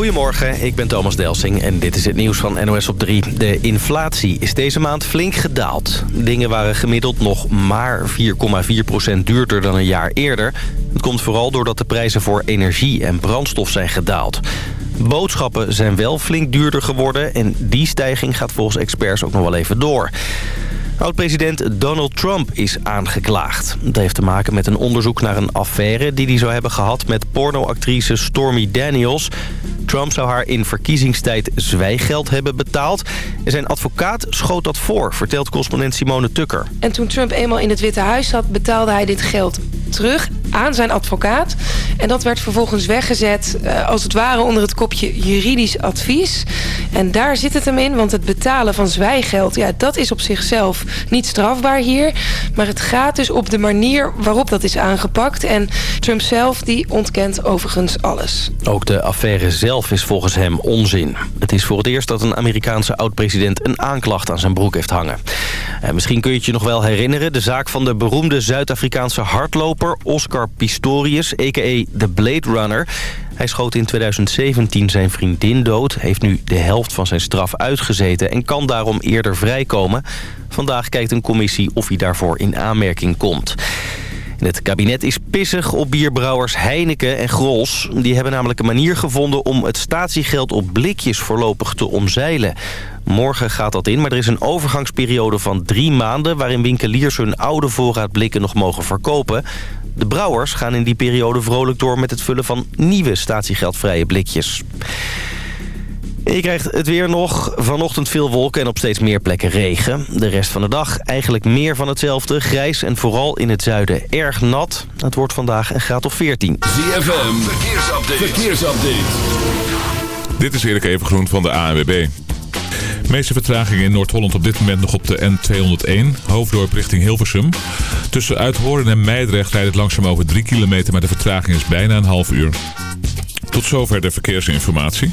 Goedemorgen, ik ben Thomas Delsing en dit is het nieuws van NOS op 3. De inflatie is deze maand flink gedaald. Dingen waren gemiddeld nog maar 4,4% duurder dan een jaar eerder. Het komt vooral doordat de prijzen voor energie en brandstof zijn gedaald. Boodschappen zijn wel flink duurder geworden en die stijging gaat volgens experts ook nog wel even door. Oud-president Donald Trump is aangeklaagd. Dat heeft te maken met een onderzoek naar een affaire die hij zou hebben gehad met pornoactrice Stormy Daniels. Trump zou haar in verkiezingstijd zwijggeld hebben betaald. En zijn advocaat schoot dat voor, vertelt correspondent Simone Tukker. En toen Trump eenmaal in het Witte Huis zat, betaalde hij dit geld terug aan zijn advocaat. En dat werd vervolgens weggezet uh, als het ware onder het kopje juridisch advies. En daar zit het hem in, want het betalen van zwijgeld... ja, dat is op zichzelf niet strafbaar hier. Maar het gaat dus op de manier waarop dat is aangepakt. En Trump zelf die ontkent overigens alles. Ook de affaire zelf is volgens hem onzin. Het is voor het eerst dat een Amerikaanse oud-president... een aanklacht aan zijn broek heeft hangen. En misschien kun je het je nog wel herinneren... de zaak van de beroemde Zuid-Afrikaanse hardloper Oscar Pistorius, a.k.a. de Blade Runner... Hij schoot in 2017 zijn vriendin dood, heeft nu de helft van zijn straf uitgezeten... en kan daarom eerder vrijkomen. Vandaag kijkt een commissie of hij daarvoor in aanmerking komt. Het kabinet is pissig op bierbrouwers Heineken en Grols. Die hebben namelijk een manier gevonden om het statiegeld op blikjes voorlopig te omzeilen. Morgen gaat dat in, maar er is een overgangsperiode van drie maanden... waarin winkeliers hun oude voorraad blikken nog mogen verkopen. De brouwers gaan in die periode vrolijk door met het vullen van nieuwe statiegeldvrije blikjes. Je krijgt het weer nog. Vanochtend veel wolken en op steeds meer plekken regen. De rest van de dag eigenlijk meer van hetzelfde. Grijs en vooral in het zuiden erg nat. Het wordt vandaag een graad of 14. ZFM, verkeersupdate. verkeersupdate. Dit is Erik Evengroen van de ANWB. De meeste vertragingen in Noord-Holland op dit moment nog op de N201, hoofddorp richting Hilversum. Tussen Uithoorn en Meidrecht rijdt het langzaam over 3 kilometer, maar de vertraging is bijna een half uur. Tot zover de verkeersinformatie.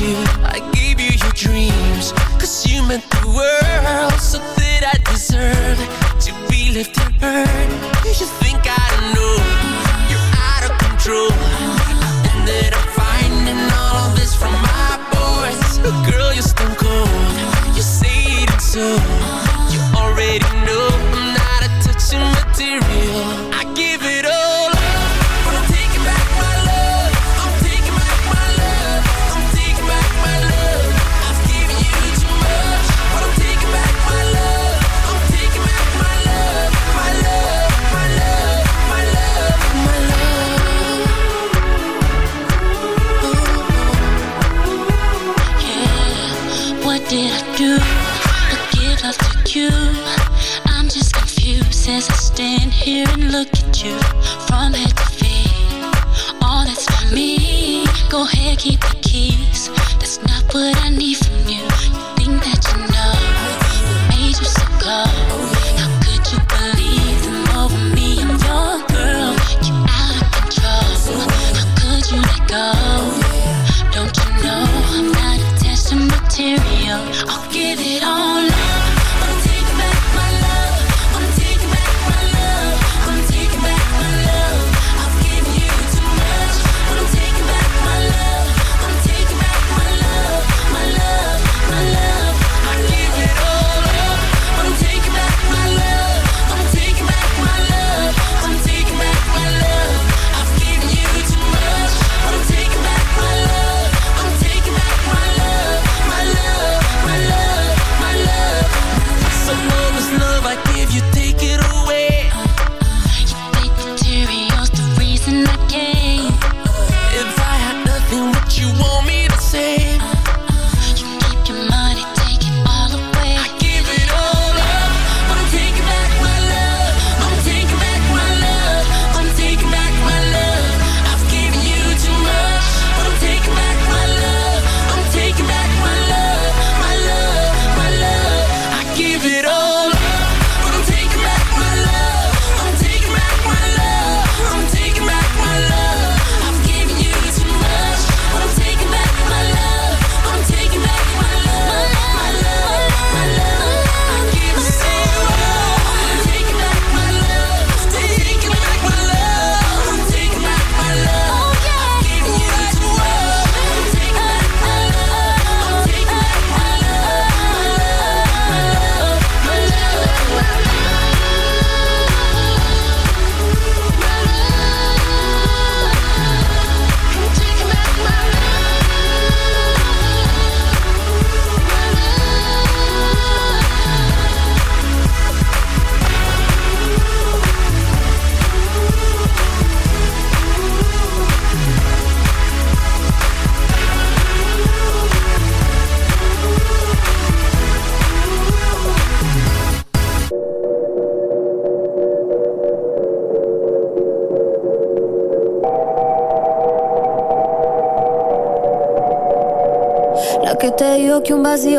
You I gave you your dreams. Cause you meant the world So that I deserve To be You think I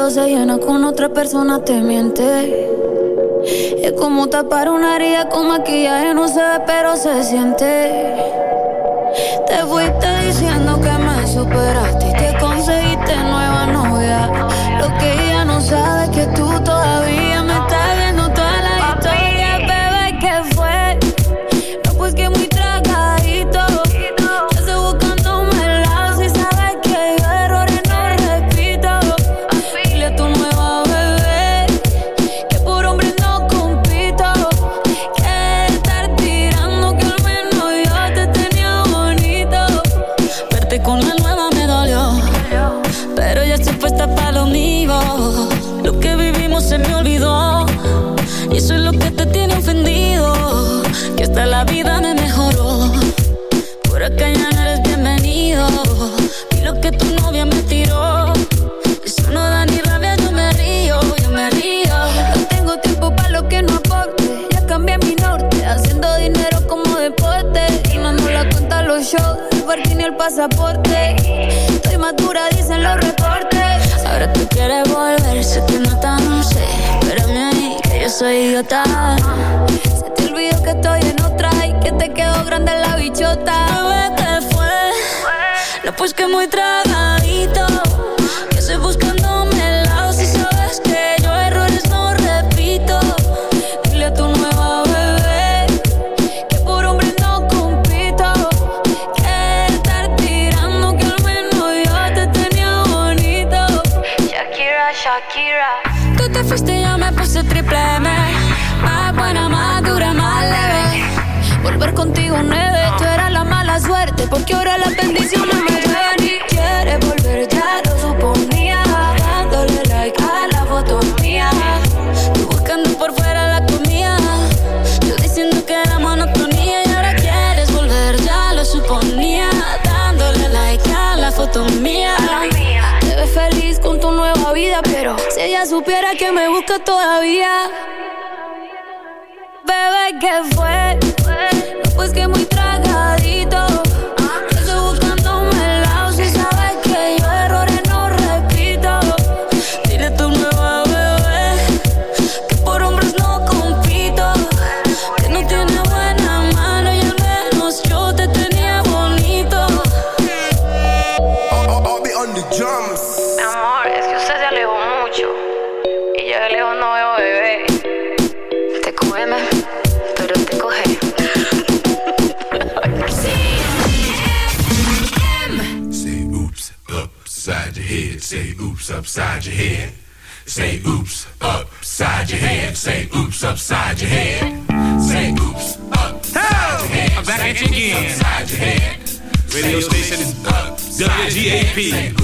se llena con otra persona te miente. Es como tapar una herida con maquillaje, no se ve, pero se siente. que me busca todavía. Bebé, que fue. happy.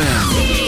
Yeah.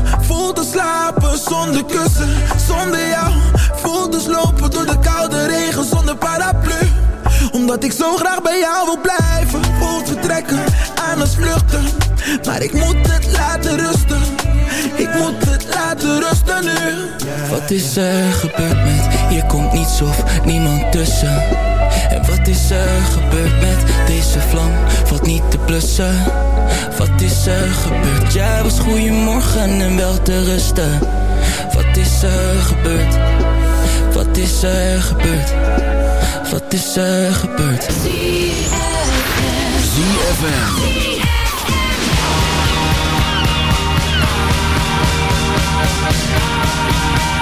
Voel te slapen zonder kussen Zonder jou. Voel dus lopen door de koude regen zonder paraplu. Omdat ik zo graag bij jou wil blijven Voelt vertrekken aan het vluchten Maar ik moet het laten rusten. Ik moet het laten rusten nu. Wat is er gebeurd met Je komt niets of niemand tussen? En wat is er gebeurd met Deze vlam? Valt niet te blussen. Wat is er gebeurd? Jij was goeiemorgen en wel te rusten. Wat is er gebeurd? Wat is er gebeurd? Wat is er gebeurd? ZFM. Stop.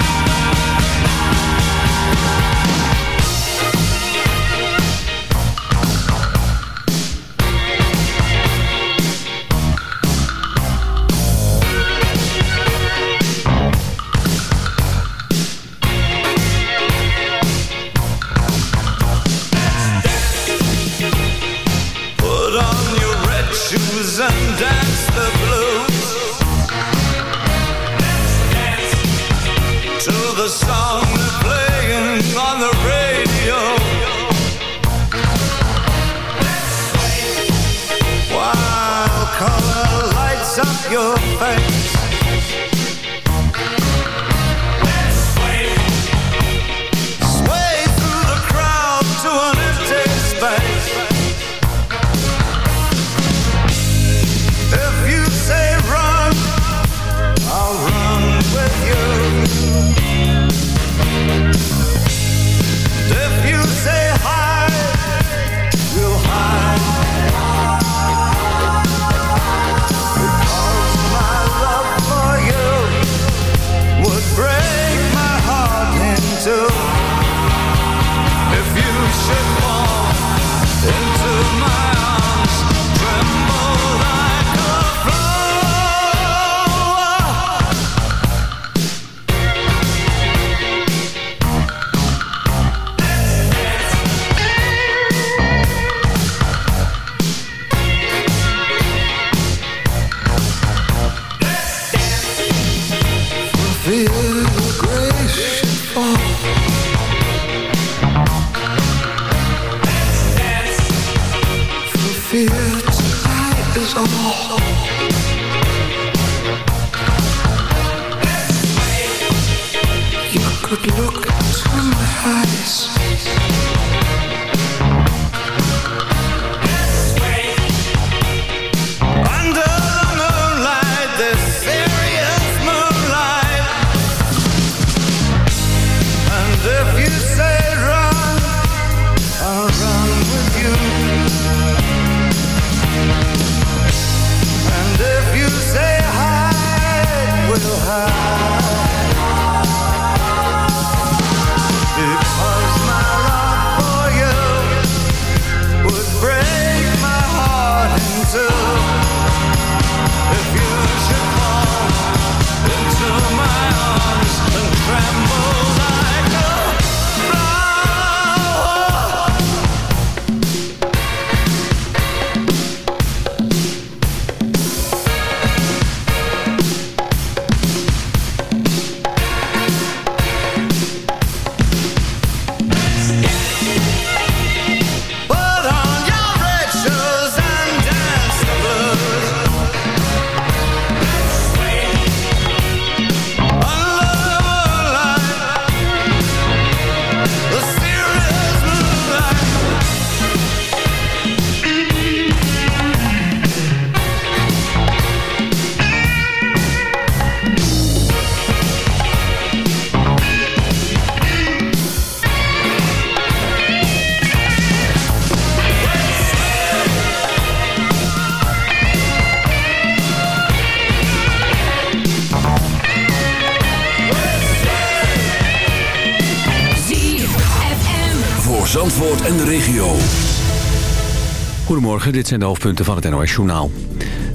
Goedemorgen, dit zijn de hoofdpunten van het NOS Journaal.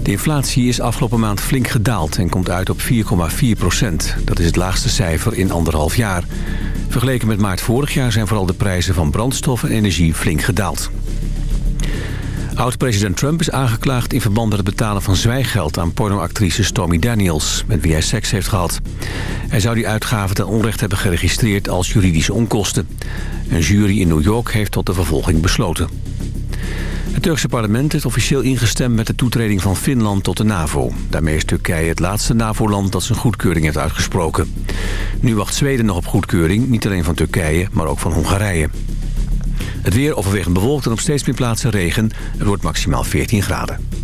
De inflatie is afgelopen maand flink gedaald en komt uit op 4,4 procent. Dat is het laagste cijfer in anderhalf jaar. Vergeleken met maart vorig jaar zijn vooral de prijzen van brandstof en energie flink gedaald. Oud-president Trump is aangeklaagd in verband met het betalen van zwijggeld aan pornoactrice Stormy Daniels, met wie hij seks heeft gehad. Hij zou die uitgaven ten onrecht hebben geregistreerd als juridische onkosten. Een jury in New York heeft tot de vervolging besloten. Het Turkse parlement heeft officieel ingestemd met de toetreding van Finland tot de NAVO. Daarmee is Turkije het laatste NAVO-land dat zijn goedkeuring heeft uitgesproken. Nu wacht Zweden nog op goedkeuring, niet alleen van Turkije, maar ook van Hongarije. Het weer overwegend bewolkt en op steeds meer plaatsen regen. Het wordt maximaal 14 graden.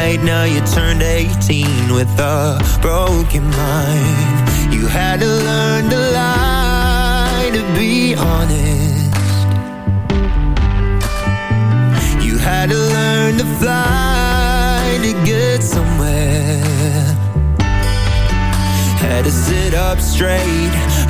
Right. Now you turned 18 with a broken mind. You had to learn to lie to be honest. You had to learn to fly to get somewhere. Had to sit up straight,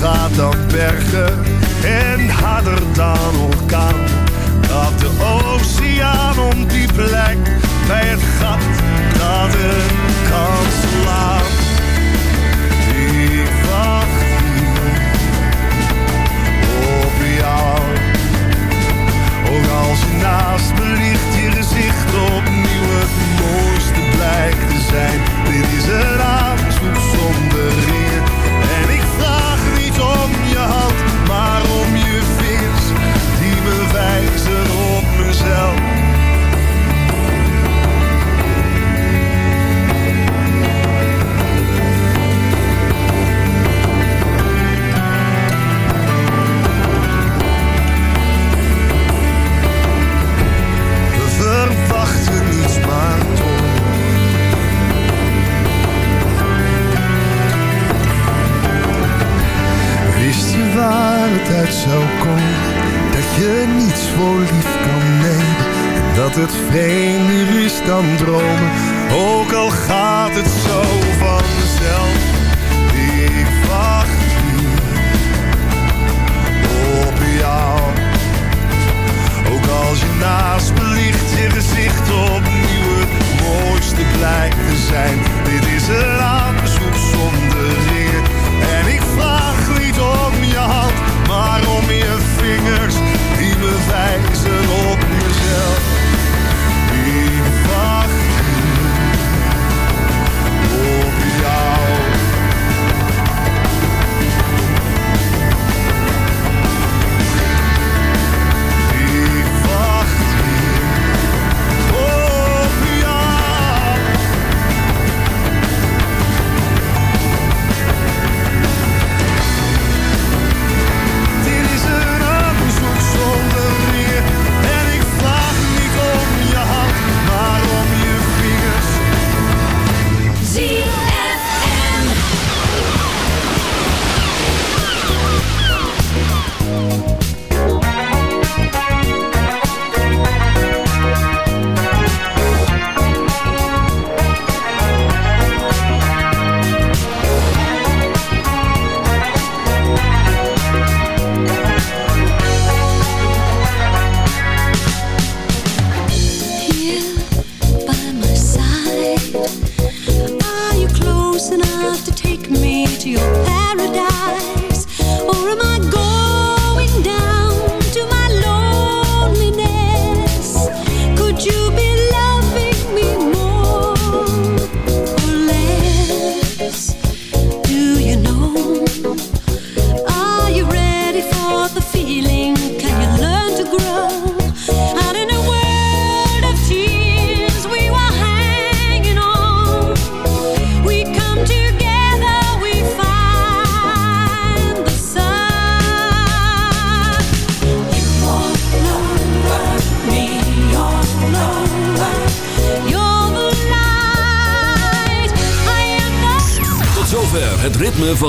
gaat dan bergen en harder dan orkaan. Dat de oceaan om die plek bij het gat dat het kan slaan. Ik wacht hier op jou. Ook als je naast me ligt, je gezicht opnieuw het mooiste blijkt te zijn. Dit is een aanzoek zonder waar het uit zou komen? Dat je niets voor lief kan nemen. En dat het vreemder is dan dromen. Ook al gaat het zo vanzelf. Ik wacht hier op jou. Ook als je naast me ligt, je gezicht opnieuw het mooiste blijkt te zijn. Dit is een aanzoek zonder eer. Hand, maar om je vingers die me wijzen op mezelf.